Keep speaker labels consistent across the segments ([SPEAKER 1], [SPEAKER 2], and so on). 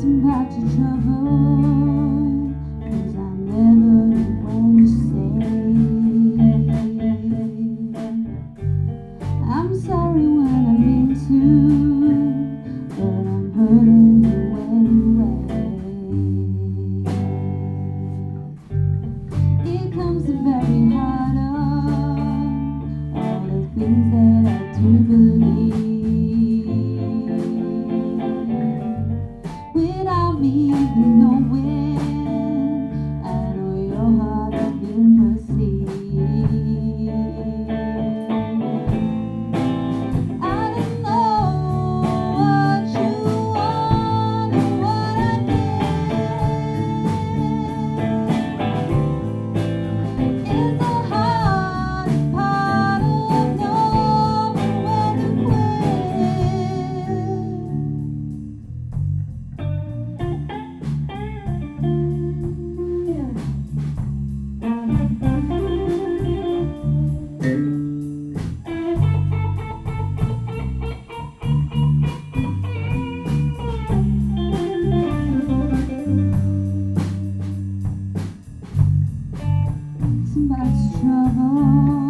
[SPEAKER 1] to I never want to say. I'm sorry when I mean to But I'm hurting you anyway. Here comes the somebody's trouble.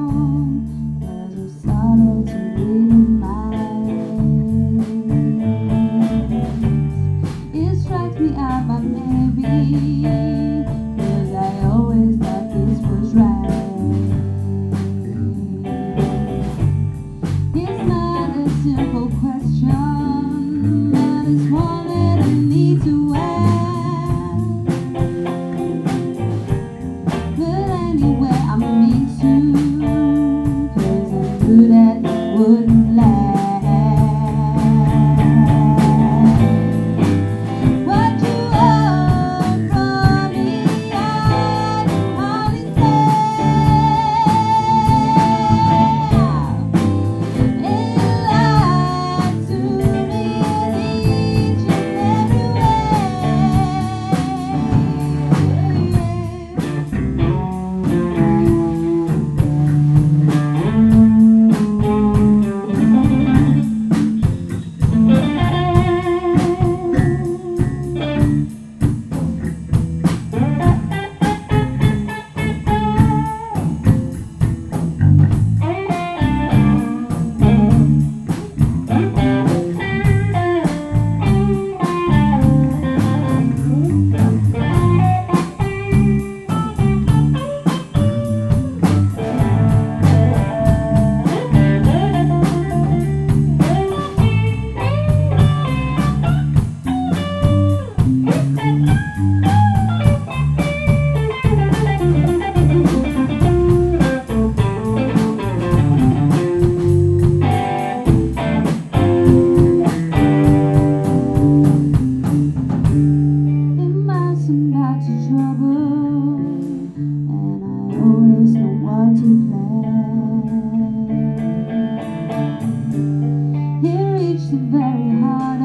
[SPEAKER 1] got to trouble, and I always know what to plan. He reached the very heart.